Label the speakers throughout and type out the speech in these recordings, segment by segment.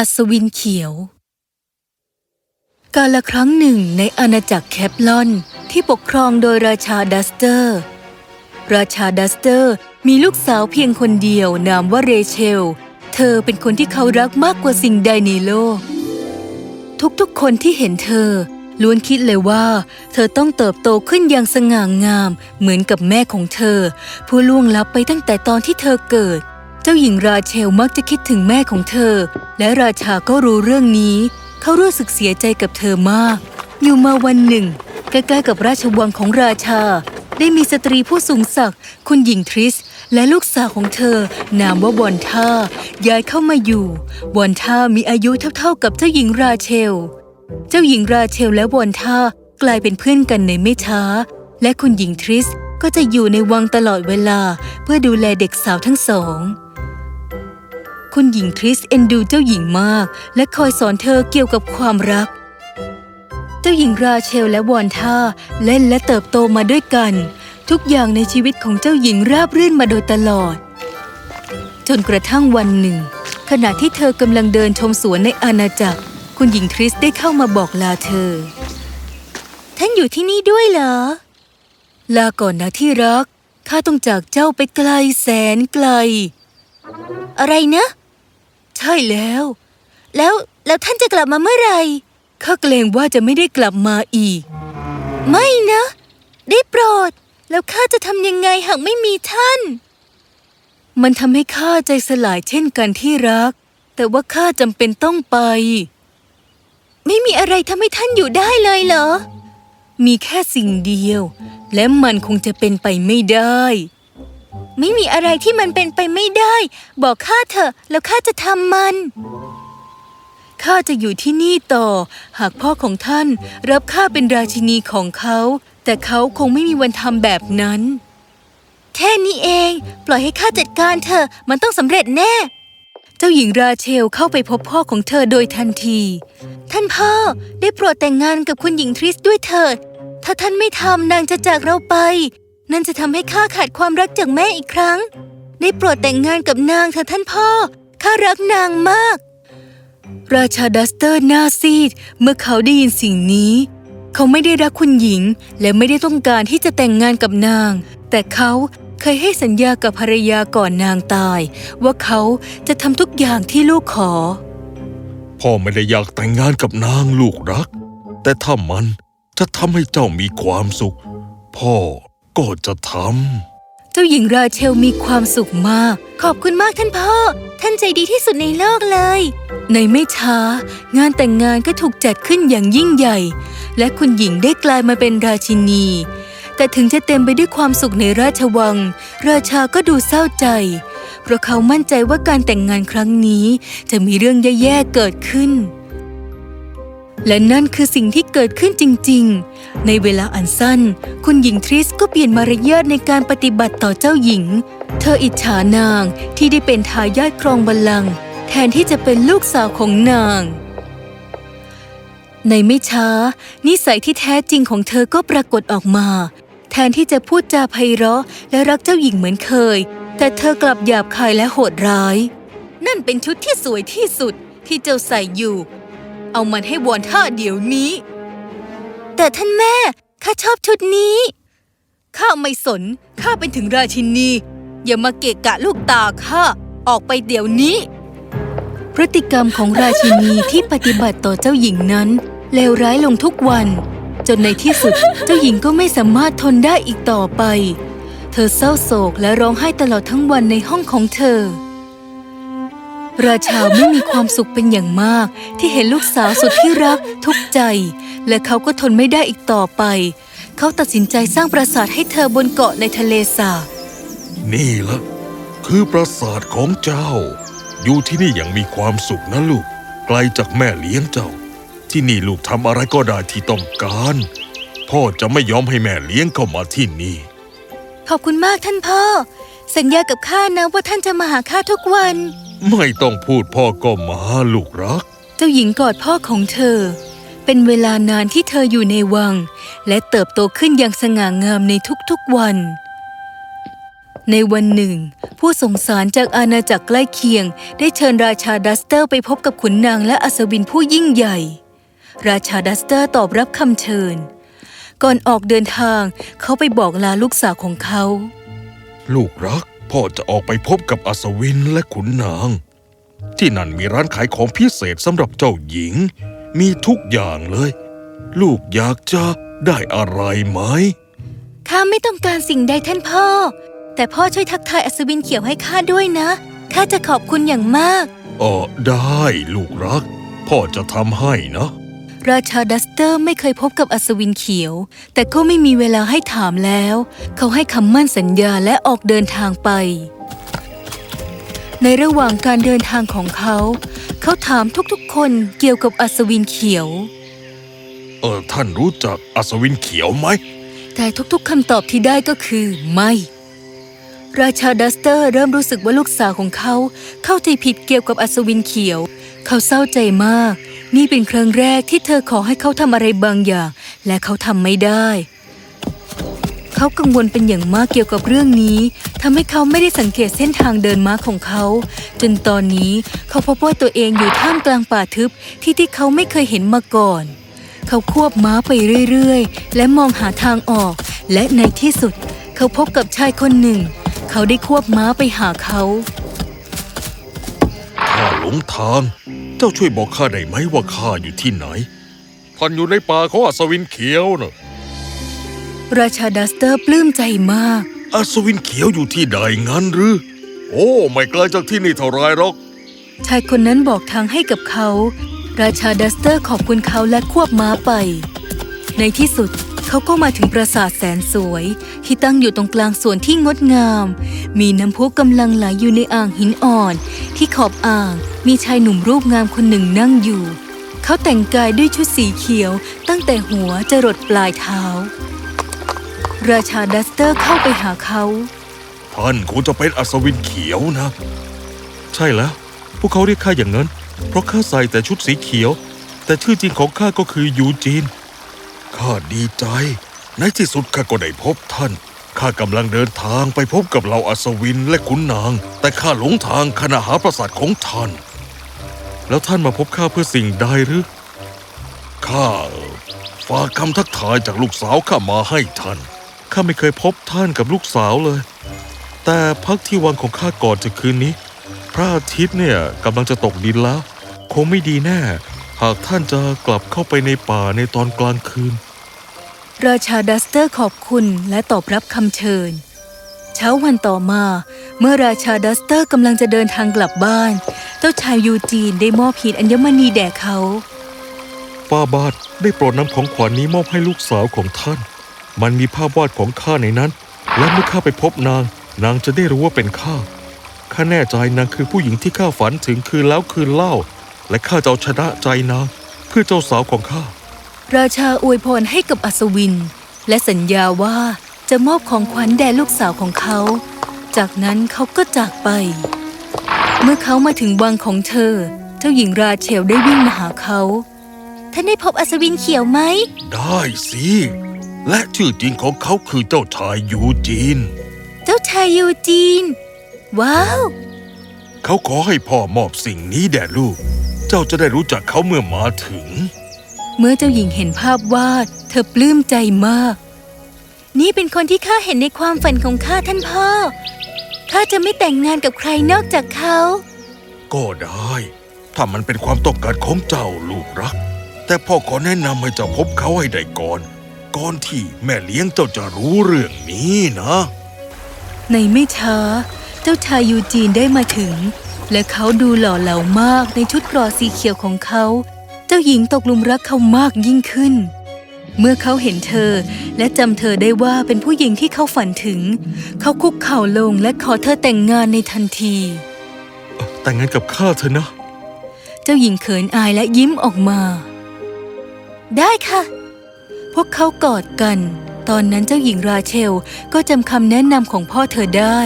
Speaker 1: อัศวินเขียว กาลครั้งหนึ่งในอาณาจักรแคปลอนที่ปกครองโดยราชาดัสเตอร์ ราชาดัสเตอร์มีลูกสาวเพียงคนเดียวนามว่าเรเชล เธอเป็นคนที่เขารักมากกว่าสิ่งใดในโลก ทุกๆคนที่เห็นเธอล้วนคิดเลยว่า เธอต้องเติบโตขึ้นอย่างสง่างาม เหมือนกับแม่ของเธอ ผู้ล่วงลับไปตั้งแต่ตอนที่เธอเกิด จ้าหญิงราเชลมักจะคิดถึงแม่ของเธอ และราชาก็รู้เรื่องนี้ เขารู้สึกเสียใจกับเธอมาก อยู่มาวันหนึ่ง ใกล้ๆกับราชวังของราชา ได้มีสตรีผู้สูงศักดิ์คุณหญิงทริส และลูกสาวของเธอ นามว่าบอนท่าย้ายเข้ามาอยู่บอนท่ามีอายุเท่าๆกับเจ้าหญิงราเชล เจ้าหญิงราเชลและวอนท่ากลายเป็นเพื่อนกันในไม่ช้า และคุณหญิงทริสก็จะอยู่ในวังตลอดเวลาเพื่อดูแลเด็กสาวทั้งสอง คุณหญิงทริสเอ็นดูเจ้าหญิงมาก และคอยสอนเธอเกี่ยวกับความรัก เจ้าหญิงราเชลและวอนท่าเล่นและเติบโตมาด้วยกัน ทุกอย่างในชีวิตของเจ้าหญิงราบรื่นมาโดยตลอด จนกระทั่งวันหนึ่ง ขณะที่เธอกำลังเดินชมสวนในอาณาจักร คุณหญิงทริสได้เข้ามาบอกลาเธอ ท่านอยู่ที่นี่ด้วยเหรอ ลาก่อนนะที่รักข้าต้องจากเจ้าไปไกลแสนไกล อะไรนะ ใช่แล้ว แล้วแล้วท่านจะกลับมาเมื่อไหร่ข้าเกรงว่าจะไม่ได้กลับมาอีก ไม่นะ ได้โปรด แล้วข้าจะทำยังไงหากไม่มีท่าน มันทำให้ข้าใจสลายเช่นกันที่รัก แต่ว่าข้าจำเป็นต้องไป ไม่มีอะไรทำให้ท่านอยู่ได้เลยเหรอ มีแค่สิ่งเดียว และมันคงจะเป็นไปไม่ได้ ไม่มีอะไรที่มันเป็นไปไม่ได้ บอกข้าเถอะ แล้วข้าจะทำมัน ข้าจะอยู่ที่นี่ต่อ หากพ่อของท่านรับข้าเป็นราชินีของเขา แต่เขาคงไม่มีวันทำแบบนั้น แค่นี้เอง ปล่อยให้ข้าจัดการเถอะมันต้องสำเร็จแน่ เจ้าหญิงราเชลเข้าไปพบพ่อของเธอโดยทันที ท่านพ่อได้โปรดแต่งงานกับคุณหญิงทริสด้วยเถิด ถ้าท่านไม่ทำนางจะจากเราไป นั่นจะทำให้ข้าขาดความรักจากแม่อีกครั้ง ได้โปรดแต่งงานกับนางเถอะท่านพ่อ ข้ารักนางมาก ราชาดัสเตอร์หน้าซีด เมื่อเขาได้ยินสิ่งนี้ เขาไม่ได้รักคุณหญิง และไม่ได้ต้องการที่จะแต่งงานกับนาง แต่เขาเคยให้สัญญากับภรรยาก่อนนางตาย ว่าเขาจะทำทุกอย่างที่ลูกขอ
Speaker 2: พ่อไม่ได้อยากแต่งงานกับนางลูกรัก แต่ถ้ามันจะทำให้เจ้ามีความสุข พ่อ ก็จะท
Speaker 1: เจ้าหญิงราเชลมีความสุขมาก ขอบคุณมากท่านพ่อ ท่านใจดีที่สุดในโลกเลย ในไม่ช้า งานแต่งงานก็ถูกจัดขึ้นอย่างยิ่งใหญ่ และคุณหญิงได้กลายมาเป็นราชินี แต่ถึงจะเต็มไปด้วยความสุขในราชวัง ราชาก็ดูเศร้าใจ เพราะเขามั่นใจว่าการแต่งงานครั้งนี้จะมีเรื่องแย่ๆเกิดขึ้น และนั่นคือสิ่งที่เกิดขึ้นจริงๆ ในเวลาอันสั้น คุณหญิงทริสก็เปลี่ยนมารยาทในการปฏิบัติต่อเจ้าหญิง เธออิจฉานางที่ได้เป็นทายาทครองบัลลังก์แทนที่จะเป็นลูกสาวของนาง ในไม่ช้า นิสัยที่แท้จริงของเธอก็ปรากฏออกมา แทนที่จะพูดจาไพเราะและรักเจ้าหญิงเหมือนเคย แต่เธอกลับหยาบคายและโหดร้าย นั่นเป็นชุดที่สวยที่สุดที่เจ้าใส่อยู่ เอามันให้วอนท่าเดี๋ยวนี้ แต่ท่านแม่ข้าชอบชุดนี้ข้าไม่สนข้าเป็นถึงราชินี อย่ามาเกะกะลูกตาข้าออกไปเดี๋ยวนี้ พฤติกรรมของราชินีที่ปฏิบัติต่อเจ้าหญิงนั้นเลวร้ายลงทุกวัน จนในที่สุดเจ้าหญิงก็ไม่สามารถทนได้อีกต่อไป เธอเศร้าโศกและร้องไห้ตลอดทั้งวันในห้องของเธอ ราชาไม่มีความสุขเป็นอย่างมาก ที่เห็นลูกสาวสุดที่รักทุกข์ใจ และเขาก็ทนไม่ได้อีกต่อไป เขาตัดสินใจสร้างปราสาทให้เธอบนเกาะในทะเลสาบำ
Speaker 2: นี่ละคือปราสาทของเจ้า อยู่ที่นี่อย่างมีความสุขนะลูก ไกลจากแม่เลี้ยงเจ้า ที่นี่ลูกทำอะไรก็ได้ที่ต้องการ พ่อจะไม่ยอมให้แม่เลี้ยงเข้ามาที่นี่
Speaker 1: ขอบคุณมากท่านพ่อ สัญญากับข้านะว่าท่านจะมาหาข้าทุกวัน
Speaker 2: ไม่ต้องพูดพ่อก็มาลูกรัก
Speaker 1: เจ้าหญิงกอดพ่อของเธอ เป็นเวลานานที่เธออยู่ในวัง และเติบโตขึ้นอย่างสง่างามในทุกๆวัน ในวันหนึ่ง ผู้ส่งสารจากอาณาจักรใกล้เคียง ได้เชิญราชาดัสเตอร์ไปพบกับขุนนางและอัศวินผู้ยิ่งใหญ่ ราชาดัสเตอร์ตอบรับคำเชิญ ก่อนออกเดินทางเขาไปบอกลาลูกสาวของเขา
Speaker 2: ลูกรัก พ่อจะออกไปพบกับอัศวินและขุนนาง ที่นั่นมีร้านขายของพิเศษสำหรับเจ้าหญิง มีทุกอย่างเลย ลูกอยากจะได้อะไรไหม
Speaker 1: ข้าไม่ต้องการสิ่งใดท่านพ่อ แต่พ่อช่วยทักทายอัศวินเขียวให้ข้าด้วยนะข้าจะขอบคุณอย่างมาก
Speaker 2: เออได้ลูกรัก พ่อจะทำให้นะ
Speaker 1: ราชาดัสเตอร์ไม่เคยพบกับอัศวินเขียว แต่ก็ไม่มีเวลาให้ถามแล้ว เขาให้คำมั่นสัญญาและออกเดินทางไป ในระหว่างการเดินทางของเขา เขาถามทุกๆคนเกี่ยวกับอัศวินเขียว
Speaker 2: เออท่านรู้จักอัศวินเขียวไหม
Speaker 1: แต่ทุกๆคำตอบที่ได้ก็คือไม่ ราชาดัสเตอร์เริ่มรู้สึกว่าลูกสาวของเขาเข้าใจผิดเกี่ยวกับอัศวินเขียว เขาเศร้าใจมาก นี่เป็นครั้งแรกที่เธอขอให้เขาทำอะไรบางอย่าง และเขาทำไม่ได้ เขากังวลเป็นอย่างมากเกี่ยวกับเรื่องนี้ทำให้เขาไม่ได้สังเกตเส้นทางเดินม้าของเขา จนตอนนี้เขาพบว่าตัวเองอยู่ท่ามกลางป่าทึบที่ที่เขาไม่เคยเห็นมาก่อน เขาควบม้าไปเรื่อยๆ และมองหาทางออก และในที่สุด เขาพบกับชายคนหนึ่ง เขาได้ควบม้าไปหาเขา
Speaker 2: ข้าหลงทาง เจ้าช่วยบอกข้าได้ไหมว่าข้าอยู่ที่ไหน ท่านอยู่ในป่าของอัศวินเขียวนะ
Speaker 1: ราชาดัสเตอร์ปลื้มใจมาก
Speaker 2: อัศวินเขียวอยู่ที่ใดงั้นหรือ โอ้ ไม่ไกลจากที่นี่เท่าไรหรอก
Speaker 1: ชายคนนั้นบอกทางให้กับเขา ราชาดัสเตอร์ขอบคุณเขาและควบม้าไป ในที่สุด เขาก็มาถึงปราสาทแสนสวย ที่ตั้งอยู่ตรงกลางสวนที่งดงาม มีน้ำพุกำลังไหลอยู่ในอ่างหินอ่อน ที่ขอบอ่างมีชายหนุ่มรูปงามคนหนึ่งนั่งอยู่ เขาแต่งกายด้วยชุดสีเขียว ตั้งแต่หัวจรดปลายเท้า ราชาดัสเตอร์เข้าไปหาเขา
Speaker 2: ท่านคงจะเป็นอัศวินเขียวนะ ใช่แล้ว พวกเขาเรียกข้าอย่างนั้น เพราะข้าใส่แต่ชุดสีเขียว แต่ชื่อจริงของข้าก็คือยูจีน ข้าดีใจ ในที่สุดข้าก็ได้พบท่าน ข้ากำลังเดินทางไปพบกับเหล่าอัศวินและขุนนาง แต่ข้าหลงทางขณะหาปราสาทของท่าน แล้วท่านมาพบข้าเพื่อสิ่งใดหรือ ข้าฝากคำทักทายจากลูกสาวข้ามาให้ท่าน ข้าไม่เคยพบท่านกับลูกสาวเลย แต่พักที่วังของข้าก่อนจะคืนนี้ พระอาทิตย์เนี่ยกำลังจะตกดินแล้ว คงไม่ดีแน่ หากท่านจะกลับเข้าไปในป่าในตอนกลางคืน
Speaker 1: ราชาดัสเตอร์ขอบคุณและตอบรับคำเชิญ เช้าวันต่อมา เมื่อราชาดัสเตอร์กำลังจะเดินทางกลับบ้าน เจ้าชายยูจีนได้มอบหีบอัญมณีแด่เขา
Speaker 2: ป้าบาทได้โปรดนำของขวัญนี้มอบให้ลูกสาวของท่าน มันมีภาพวาดของข้าในนั้น และเมื่อข้าไปพบนาง นางจะได้รู้ว่าเป็นข้าข้าแน่ใจนางคือผู้หญิงที่ข้าฝันถึงคืนแล้วคืนเล่า และข้าจะเอาชนะใจนางเพื่อเจ้าสาวของข้า
Speaker 1: ราชาอวยพรให้กับอัศวิน และสัญญาว่าจะมอบของขวัญแด่ลูกสาวของเขา จากนั้นเขาก็จากไป เมื่อเขามาถึงวังของเธอ เจ้าหญิงราเชลได้วิ่งมาหาเขา ท่านได้พบอัศวินเขียวไหม
Speaker 2: ได้สิ และชื่อจริงของเขาคือเจ้าชายยูจีน
Speaker 1: เจ้าชายยูจีน ว้าว
Speaker 2: เขาขอให้พ่อมอบสิ่งนี้แด่ลูก เจ้าจะได้รู้จักเขาเมื่อมาถึง
Speaker 1: เมื่อเจ้าหญิงเห็นภาพวาด เธอปลื้มใจมาก นี่เป็นคนที่ข้าเห็นในความฝันของข้าท่านพ่อ ข้าจะไม่แต่งงานกับใครนอกจากเขา
Speaker 2: ก็ได้ ถ้ามันเป็นความต้องการของเจ้าลูกรัก แต่พ่อขอแนะนำให้เจ้าพบเขาให้ได้ก่อน ก่อนที่แม่เลี้ยงเจ้าจะรู้เรื่องนี้นะ
Speaker 1: ในไม่ช้า เจ้าชายยูจีนได้มาถึง และเขาดูหล่อเหลามากในชุดเกรอสีเขียวของเขา เจ้าหญิงตกหลุมรักเขามากยิ่งขึ้น เมื่อเขาเห็นเธอและจำเธอได้ว่าเป็นผู้หญิงที่เขาฝันถึง เขาคุกเข่าลงและขอเธอแต่งงานในทันที
Speaker 2: แต่งงานกับข้าเถอะนะ
Speaker 1: เจ้าหญิงเขินอายและยิ้มออกมา ได้ค่ะ พวกเขากอดกัน ตอนนั้นเจ้าหญิงราเชลก็จำคำแนะนำของพ่อเธอได้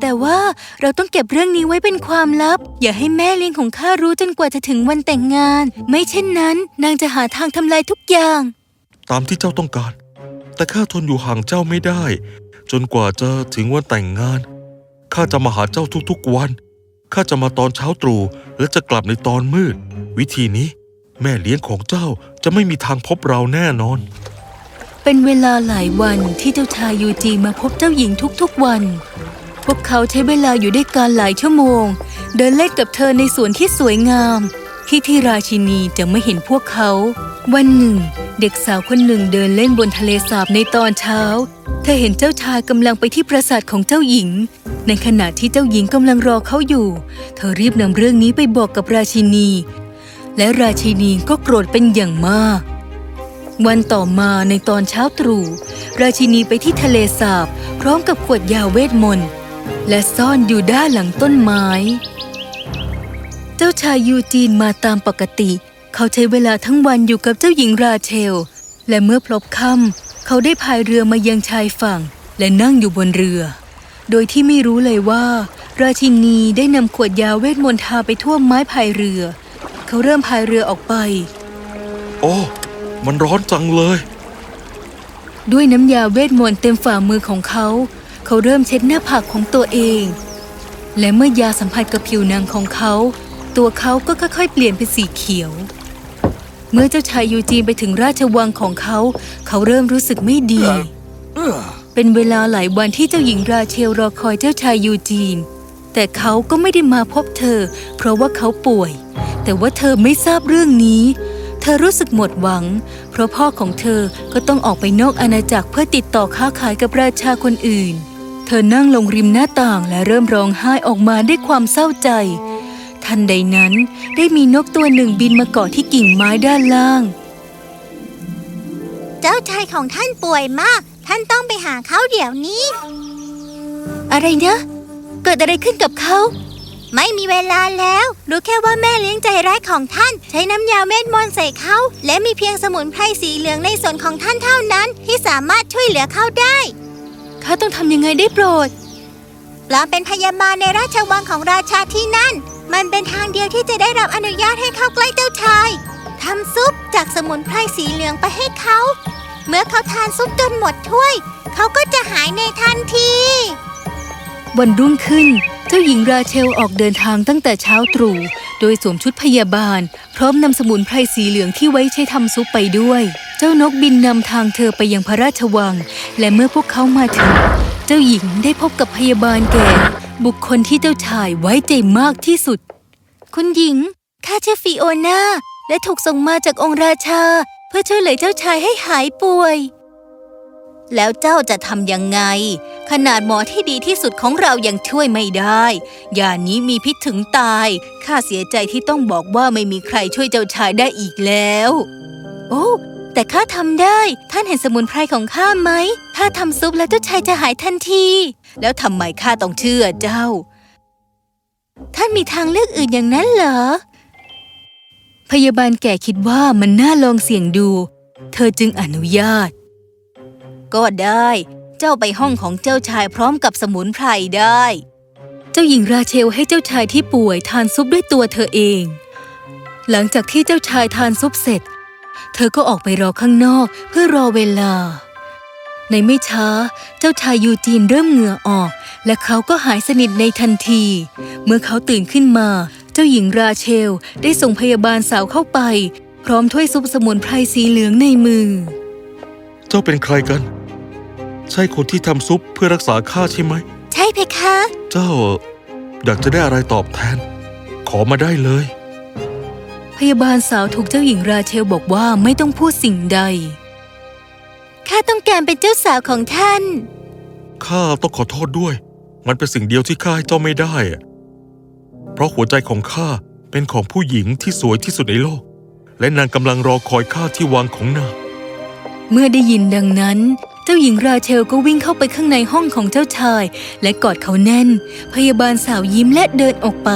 Speaker 1: แต่ว่าเราต้องเก็บเรื่องนี้ไว้เป็นความลับ อย่าให้แม่เลี้ยงของข้ารู้จนกว่าจะถึงวันแต่งงาน ไม่เช่นนั้น นางจะหาทางทำลายทุกอย่าง
Speaker 2: ตามที่เจ้าต้องการ แต่ข้าทนอยู่ห่างเจ้าไม่ได้ จนกว่าจะถึงวันแต่งงานข้าจะมาหาเจ้าทุกๆวันข้าจะมาตอนเช้าตรู่และจะกลับในตอนมืด วิธีนี้ แม่เลี้ยงของเจ้าจะไม่มีทางพบเราแน่นอน
Speaker 1: เป็นเวลาหลายวันที่เจ้าชายยูจีมาพบเจ้าหญิงทุกๆวัน พวกเขาใช้เวลาอยู่ด้วยกันหลายชั่วโมง เดินเล่นกับเธอในสวนที่สวยงาม ที่ที่ราชินีจะไม่เห็นพวกเขา วันหนึ่ง เด็กสาวคนหนึ่งเดินเล่นบนทะเลสาบในตอนเช้า เธอเห็นเจ้าชายกำลังไปที่ปราสาทของเจ้าหญิง ในขณะที่เจ้าหญิงกำลังรอเขาอยู่ เธอรีบนำเรื่องนี้ไปบอกกับราชินี และราชินีก็โกรธเป็นอย่างมากวันต่อมาในตอนเช้าตรู่ราชินีไปที่ทะเลสาบ พร้อมกับขวดยาเวทมนต์ และซ่อนอยู่ด้านหลังต้นไม้ เจ้าชายยูจีนมาตามปกติ เขาใช้เวลาทั้งวันอยู่กับเจ้าหญิงราเชล และเมื่อพลบค่ำเขาได้พายเรือมายังชายฝั่ง และนั่งอยู่บนเรือ โดยที่ไม่รู้เลยว่า ราชินีได้นำขวดยาเวทมนต์ทาไปทั่วไม้พายเรือ เขาเริ่มพายเรือออกไป
Speaker 2: โอ้ มันร้อนจังเลย
Speaker 1: ด้วยน้ำยาเวทมนต์เต็มฝ่ามือของเขา เขาเริ่มเช็ดหน้าผากของตัวเอง และเมื่อยาสัมผัสกับผิวหนังของเขา ตัวเขาก็ค่อยๆ เปลี่ยนเป็นสีเขียว เมื่อเจ้าชายยูจีนไปถึงราชวังของเขา เขาเริ่มรู้สึกไม่ดี เป็นเวลาหลายวันที่เจ้าหญิงราเชลรอคอยเจ้าชายยูจีน แต่เขาก็ไม่ได้มาพบเธอ เพราะว่าเขาป่วย แต่ว่าเธอไม่ทราบเรื่องนี้ เธอรู้สึกหมดหวัง เพราะพ่อของเธอก็ต้องออกไปนอกอาณาจักรเพื่อติดต่อค้าขายกับราชาคนอื่น เธอนั่งลงริมหน้าต่างและเริ่มร้องไห้ออกมาด้วยความเศร้าใจ ทันใดนั้นได้มีนกตัวหนึ่งบินมาเกาะที่กิ่งไม้ด้านล่าง
Speaker 3: เจ้าชายของท่านป่วยมาก ท่านต้องไปหาเขาเดี๋ยวนี้
Speaker 1: อะไรนะเกิดอะไรขึ้นกับเขา
Speaker 3: ไม่มีเวลาแล้ว รู้แค่ว่าแม่เลี้ยงใจร้ายของท่าน ใช้น้ำยาเม็ดมนต์ใส่เขา และมีเพียงสมุนไพรสีเหลืองในส่วนของท่านเท่านั้น ที่สามารถช่วยเหลือเขาได้
Speaker 1: ข้าต้องทำยังไงได้โปรด
Speaker 3: ปลอมเป็นพยาบาลในราชวังของราชาที่นั่น มันเป็นทางเดียวที่จะได้รับอนุญาตให้เข้าใกล้เจ้าชายทำซุปจากสมุนไพรสีเหลืองไปให้เขา เมื่อเขาทานซุปจนหมดถ้วย เขาก็จะหายในทันที
Speaker 1: วันรุ่งขึ้น เจ้าหญิงราเชลออกเดินทางตั้งแต่เช้าตรู่ โดยสวมชุดพยาบาล พร้อมนำสมุนไพรสีเหลืองที่ไว้ใช้ทำซุปไปด้วย เจ้านกบินนำทางเธอไปยังพระราชวัง และเมื่อพวกเขามาถึง เจ้าหญิงได้พบกับพยาบาลแก่ บุคคลที่เจ้าชายไว้ใจมากที่สุด คุณหญิงข้าชื่อฟิโอนาและถูกส่งมาจากองค์ราชา เพื่อช่วยเหลือเจ้าชายให้หายป่วย แล้วเจ้าจะทำยังไง ขนาดหมอที่ดีที่สุดของเรายังช่วยไม่ได้ยานี้มีพิษถึงตาย ข้าเสียใจที่ต้องบอกว่าไม่มีใครช่วยเจ้าชายได้อีกแล้ว โอ้ แต่ข้าทำได้ ท่านเห็นสมุนไพรของข้าไหม ถ้าทำซุปแล้วเจ้าชายจะหายทันที แล้วทำไมข้าต้องเชื่อเจ้า ท่านมีทางเลือกอื่นอย่างนั้นเหรอ พยาบาลแก่คิดว่ามันน่าลองเสี่ยงดู เธอจึงอนุญาต ก็ได้ เจ้าไปห้องของเจ้าชายพร้อมกับสมุนไพรได้ เจ้าหญิงราเชลให้เจ้าชายที่ป่วยทานซุปด้วยตัวเธอเอง หลังจากที่เจ้าชายทานซุปเสร็จ เธอก็ออกไปรอข้างนอกเพื่อรอเวลา ในไม่ช้าเจ้าชายยูจีนเริ่มเหงื่อออก และเขาก็หายสนิทในทันที เมื่อเขาตื่นขึ้นมา เจ้าหญิงราเชลได้ส่งพยาบาลสาวเข้าไป พร้อมถ้วยซุปสมุนไพรสีเหลืองในมือ
Speaker 2: เจ้าเป็นใครกัน ใช่คนที่ทำซุปเพื่อรักษาข้าใช่ไหม
Speaker 3: ใช่เพคะ
Speaker 2: เจ้าอยากจะได้อะไรตอบแทน ขอมาได้เลย
Speaker 1: พยาบาลสาวถูกเจ้าหญิงราเชลบอกว่าไม่ต้องพูดสิ่งใด
Speaker 3: ข้าต้องการเป็นเจ้าสาวของท่าน
Speaker 2: ข้าต้องขอโทษด้วย มันเป็นสิ่งเดียวที่ข้าให้เจ้าไม่ได้อะเพราะหัวใจของข้าเป็นของผู้หญิงที่สวยที่สุดในโลก และนางกำลังรอคอยข้าที่วังของนาง
Speaker 1: เมื่อได้ยินดังนั้น เจ้าหญิงราเชลก็วิ่งเข้าไปข้างในห้องของเจ้าชาย และกอดเขาแน่น พยาบาลสาวยิ้มและเดินออกไป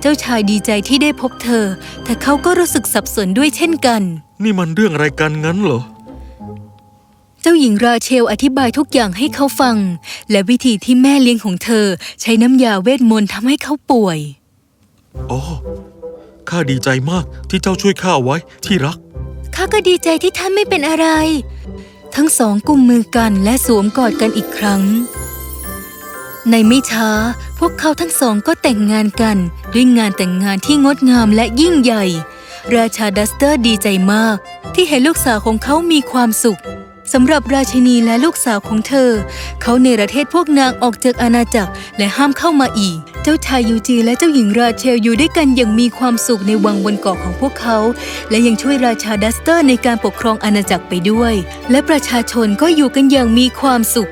Speaker 1: เจ้าชายดีใจที่ได้พบเธอ แต่เขาก็รู้สึกสับสนด้วยเช่นกัน
Speaker 2: นี่มันเรื่องอะไรกันงั้นเหรอ
Speaker 1: เจ้าหญิงราเชลอธิบายทุกอย่างให้เขาฟัง และวิธีที่แม่เลี้ยงของเธอ ใช้น้ำยาเวทมนต์ทำให้เขาป่วย
Speaker 2: โอ้ข้าดีใจมากที่เจ้าช่วยข้าเอาไว้ที่รัก
Speaker 1: ข้าก็ดีใจที่ท่านไม่เป็นอะไร ทั้งสองกุมมือกันและสวมกอดกันอีกครั้ง ในไม่ช้าพวกเขาทั้งสองก็แต่งงานกัน ด้วยงานแต่งงานที่งดงามและยิ่งใหญ่ ราชาดัสเตอร์ดีใจมาก ที่เห็นลูกสาวของเขามีความสุขสำหรับราชินีและลูกสาวของเธอ เขาเนรเทศพวกนางออกจากอาณาจักรและห้ามเข้ามาอีก เจ้าชายยูจีและเจ้าหญิงราเชลอยู่ด้วยกันอย่างมีความสุขในวังบนเกาะของพวกเขา และยังช่วยราชาดัสเตอร์ในการปกครองอาณาจักรไปด้วย และประชาชนก็อยู่กันอย่างมีความสุข